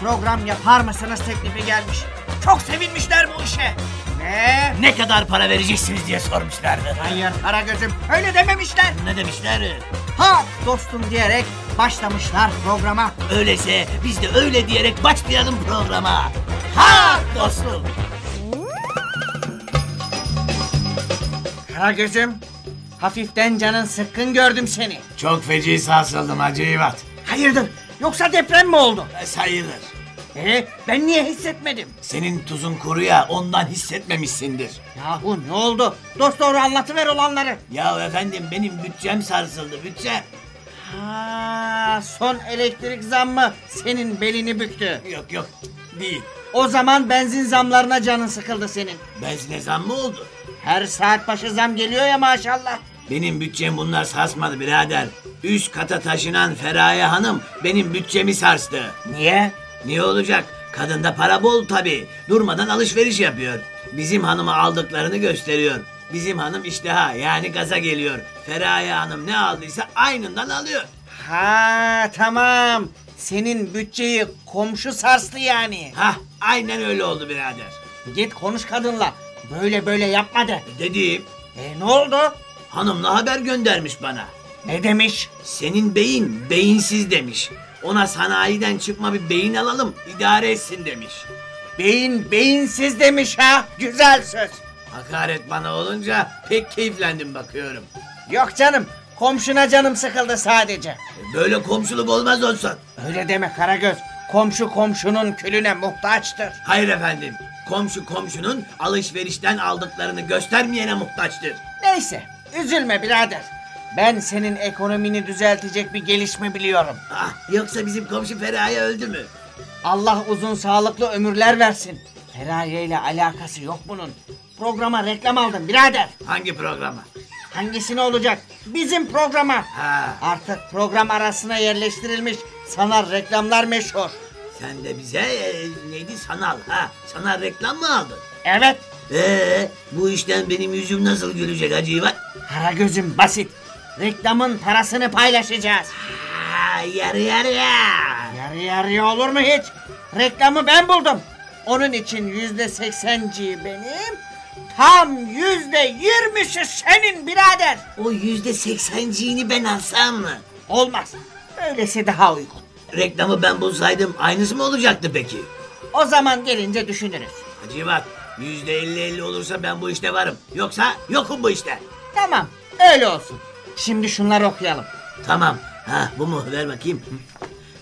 program yapar mısınız teklifi gelmiş. Çok sevinmişler bu işe. Ve Ne kadar para vereceksiniz diye sormuşlardı. hayır Karagöz'üm öyle dememişler. Ne demişler? Ha dostum diyerek başlamışlar programa. Öyleyse biz de öyle diyerek başlayalım programa. Ha dostum. Karagöz'üm hafiften canın sıkkın gördüm seni. Çok feci sarsıldım Hacı İvat. Hayırdır yoksa deprem mi oldu? Sayılır. Ee, ben niye hissetmedim? Senin tuzun kuru ya ondan hissetmemişsindir. Yahu ne oldu? Dost doğru anlatıver olanları. Ya efendim benim bütçem sarsıldı bütçem. Ha, son elektrik zammı senin belini büktü. Yok yok değil. O zaman benzin zamlarına canın sıkıldı senin. Benzine zam mı oldu? Her saat başı zam geliyor ya maşallah. Benim bütçem bunlar sarsmadı birader. Üst kata taşınan Feraye Hanım benim bütçemi sarstı. Niye? Niye olacak? Kadında para bol tabi. Durmadan alışveriş yapıyor. Bizim hanıma aldıklarını gösteriyor. Bizim hanım iştaha yani gaza geliyor. Feraye Hanım ne aldıysa aynından alıyor. Ha tamam. Senin bütçeyi komşu sarstı yani. Hah aynen öyle oldu birader. Git konuş kadınla. Böyle böyle yapma de. Dediğim E ne oldu? hanımla haber göndermiş bana. Ne demiş? Senin beyin beyinsiz demiş. Ona sanayiden çıkma bir beyin alalım idare etsin demiş. Beyin beyinsiz demiş ha. Güzel söz. Hakaret bana olunca pek keyiflendim bakıyorum. Yok canım. Komşuna canım sıkıldı sadece. E, Böyle komşuluk olmaz olsun. Öyle deme Karagöz. Komşu komşunun külüne muhtaçtır. Hayır efendim. Komşu komşunun alışverişten aldıklarını göstermeyene muhtaçtır. Neyse. Üzülme birader. Ben senin ekonomini düzeltecek bir gelişme biliyorum. Ah, yoksa bizim komşu Feraye öldü mü? Allah uzun sağlıklı ömürler versin. Feraye ile alakası yok bunun. Programa reklam aldım birader. Hangi programa? Hangisine olacak? Bizim programa. Ha, Artık program arasına yerleştirilmiş sanal reklamlar meşhur. sen de bize e, neydi sanal ha? Sanal reklam mı aldın? Evet. Ee, bu işten benim yüzüm nasıl gülecek Hacı İvan? Karagöz'üm basit. Reklamın parasını paylaşacağız. Ha, yarı yarıya. Yarı yarıya olur mu hiç? Reklamı ben buldum. Onun için yüzde seksenciyi benim, tam yüzde yirmisi senin birader. O yüzde seksenciğini ben alsam mı? Olmaz. Öylesi daha uygun. Reklamı ben bulsaydım aynısı mı olacaktı peki? O zaman gelince düşünürüz. Hacı bak yüzde elli elli olursa ben bu işte varım. Yoksa yokum bu işte. Tamam, öyle olsun. Şimdi şunları okuyalım. Tamam. Ha bu mu? Ver bakayım.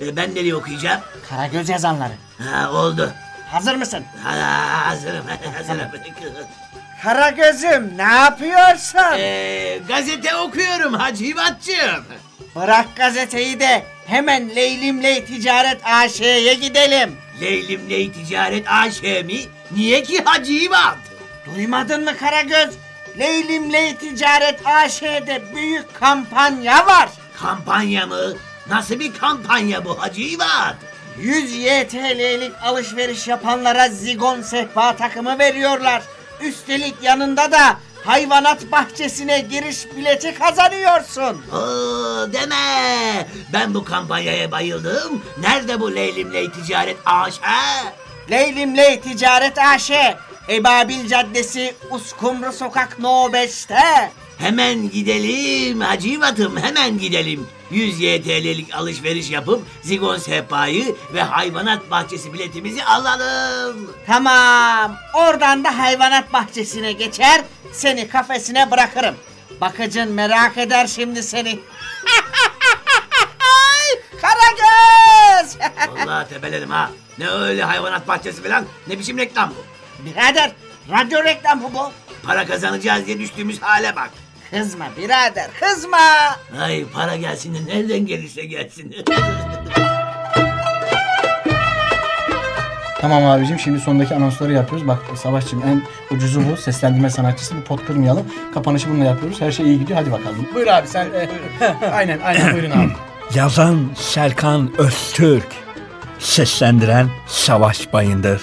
E, ben nereye okuyacağım? Karagöz yazanları. Ha oldu. Hazır mısın? Ha, hazırım. hazırım. Karagöz'üm ne yapıyorsun? e, gazete okuyorum Hacı İvatçığım. Bırak gazeteyi de hemen Leylimley Ticaret AŞ'ye gidelim. Leylimley Ticaret AŞ mi? Niye ki Hacı İvat? Duymadın mı Karagöz? Leylimley Ticaret AŞ'de büyük kampanya var. Kampanya mı? Nasıl bir kampanya bu Hacı İvat? 100 YTL'lik alışveriş yapanlara zigon sehpa takımı veriyorlar. Üstelik yanında da hayvanat bahçesine giriş bileti kazanıyorsun. Oo, deme. Ben bu kampanyaya bayıldım. Nerede bu Leylimley Ticaret AŞ? Leylimley Ticaret AŞ, Ebabil Caddesi, Uskumru Sokak No 5'te. Hemen gidelim Hacı İvat'ım hemen gidelim. 100 YTL'lik alışveriş yapıp zigon sehpayı ve hayvanat bahçesi biletimizi alalım. Tamam, oradan da hayvanat bahçesine geçer, seni kafesine bırakırım. Bakıcın merak eder şimdi seni. Karagöz! Vallahi tepelerim ha. Ne öyle hayvanat bahçesi falan ne biçim reklam bu. Birader radyo reklamı bu. Para kazanacağız diye düştüğümüz hale bak. Kızma birader kızma. Ay para gelsin de nereden gelirse gelsin. Tamam abicim şimdi sondaki anonsları yapıyoruz. Bak Savaşçım en ucuzu bu. Seslendirme sanatçısı. Bir pot kırmayalım. Kapanışı bununla yapıyoruz. Her şey iyi gidiyor. Hadi bakalım. Buyur abi sen. e, aynen aynen buyurun abi. Yazan Serkan Öztürk. Seslendiren Savaş Bayındır.